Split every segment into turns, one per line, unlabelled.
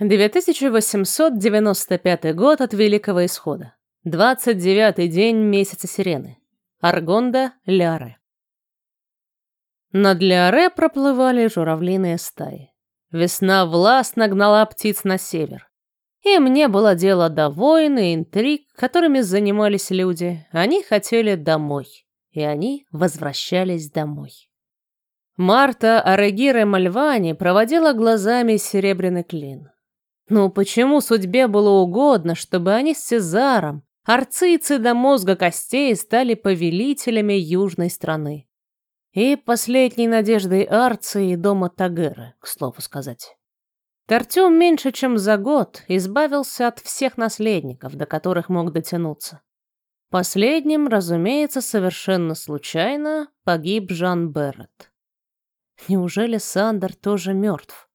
2895 год от Великого Исхода. 29-й день месяца Сирены. Аргонда, Ляре. Над Ляре проплывали журавлиные стаи. Весна властно гнала птиц на север. Им не было дела до войн и интриг, которыми занимались люди. Они хотели домой. И они возвращались домой. Марта Арегира Мальвани проводила глазами серебряный клин. Ну почему судьбе было угодно, чтобы они с Цезаром, арцицы до мозга костей, стали повелителями южной страны? И последней надеждой Арции и дома Тагера, к слову сказать. Тартюм меньше чем за год избавился от всех наследников, до которых мог дотянуться. Последним, разумеется, совершенно случайно погиб Жан Беррет. Неужели Сандер тоже мертв?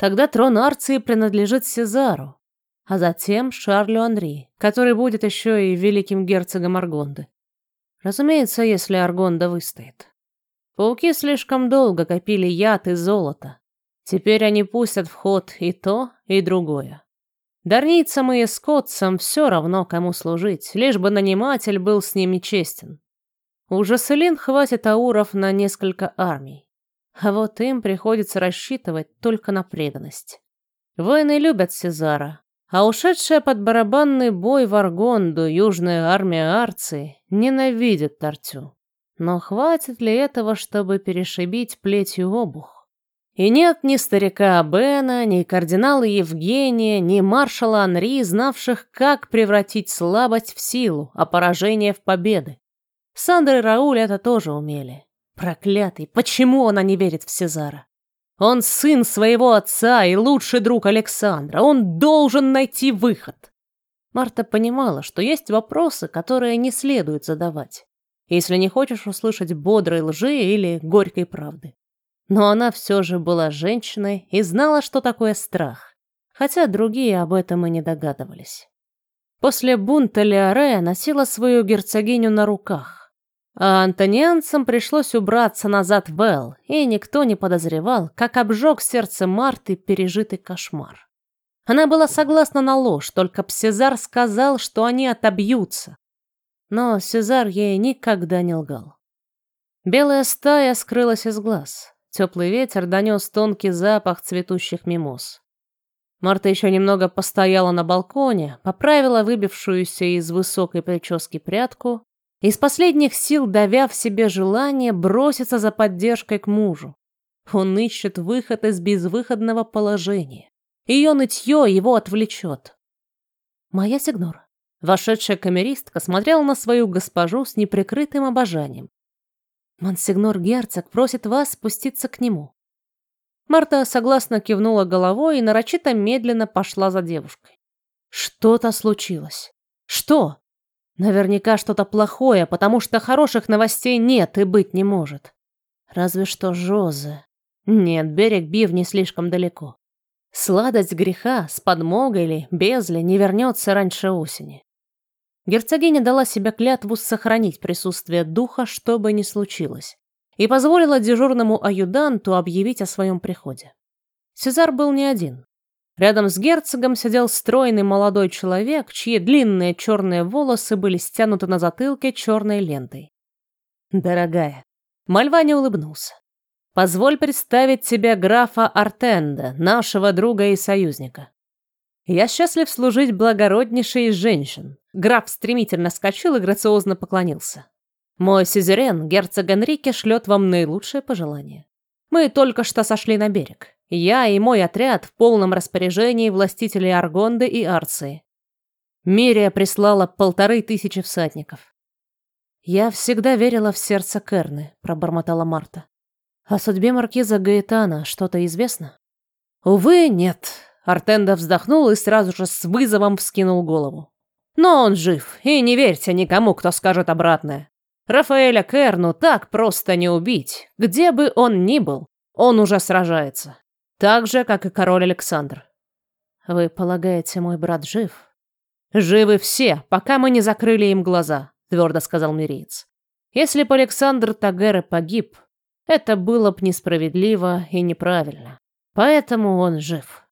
Тогда трон Арции принадлежит Сезару, а затем Шарлю Анри, который будет еще и великим герцогом Аргонды. Разумеется, если Аргонда выстоит. Пауки слишком долго копили яд и золото. Теперь они пустят в ход и то, и другое. Дарницам и эскотцам все равно, кому служить, лишь бы наниматель был с ними честен. У Жаселин хватит ауров на несколько армий. А вот им приходится рассчитывать только на преданность. Воины любят Сезара, а ушедшая под барабанный бой в Аргонду южная армия Арции ненавидит Тартю. Но хватит ли этого, чтобы перешибить плетью обух? И нет ни старика Бена, ни кардинала Евгения, ни маршала Анри, знавших, как превратить слабость в силу, а поражение в победы. Сандер и Рауль это тоже умели. Проклятый, почему она не верит в Сезара? Он сын своего отца и лучший друг Александра. Он должен найти выход. Марта понимала, что есть вопросы, которые не следует задавать, если не хочешь услышать бодрой лжи или горькой правды. Но она все же была женщиной и знала, что такое страх, хотя другие об этом и не догадывались. После бунта Леорея носила свою герцогиню на руках, а антонианцам пришлось убраться назад в Эл, и никто не подозревал, как обжег сердце Марты пережитый кошмар. Она была согласна на ложь, только Псезар сказал, что они отобьются. Но Сезар ей никогда не лгал. Белая стая скрылась из глаз. Теплый ветер донес тонкий запах цветущих мимоз. Марта еще немного постояла на балконе, поправила выбившуюся из высокой прически прядку из последних сил давя в себе желание броситься за поддержкой к мужу. Он ищет выход из безвыходного положения. Ее нытье его отвлечет. Моя сигнора. Вошедшая камеристка смотрела на свою госпожу с неприкрытым обожанием. Монсигнор Герцог просит вас спуститься к нему. Марта согласно кивнула головой и нарочито медленно пошла за девушкой. Что-то случилось. Что? Наверняка что-то плохое, потому что хороших новостей нет и быть не может. Разве что Жозе. Нет, берег Бивни слишком далеко. Сладость греха с подмогой или без ли не вернется раньше осени. Герцогиня дала себе клятву сохранить присутствие духа, что бы ни случилось, и позволила дежурному аюданту объявить о своем приходе. Сезар был не один. Рядом с герцогом сидел стройный молодой человек, чьи длинные черные волосы были стянуты на затылке черной лентой. «Дорогая», — Мальваня улыбнулся, — «позволь представить тебе графа Артенда, нашего друга и союзника. Я счастлив служить благороднейшей из женщин». Граф стремительно скачал и грациозно поклонился. «Мой сюзерен, герцог Энрике, шлет вам наилучшие пожелания. Мы только что сошли на берег. Я и мой отряд в полном распоряжении властителей Аргонды и Арции. Мирия прислала полторы тысячи всадников. «Я всегда верила в сердце Керны», — пробормотала Марта. «О судьбе маркиза Гаэтана что-то известно?» «Увы, нет». Артенда вздохнул и сразу же с вызовом вскинул голову. «Но он жив, и не верьте никому, кто скажет обратное. Рафаэля Керну так просто не убить. Где бы он ни был, он уже сражается. Так же, как и король Александр. Вы полагаете, мой брат жив? Живы все, пока мы не закрыли им глаза, твердо сказал Мириец. Если бы Александр Тагера погиб, это было бы несправедливо и неправильно. Поэтому он жив.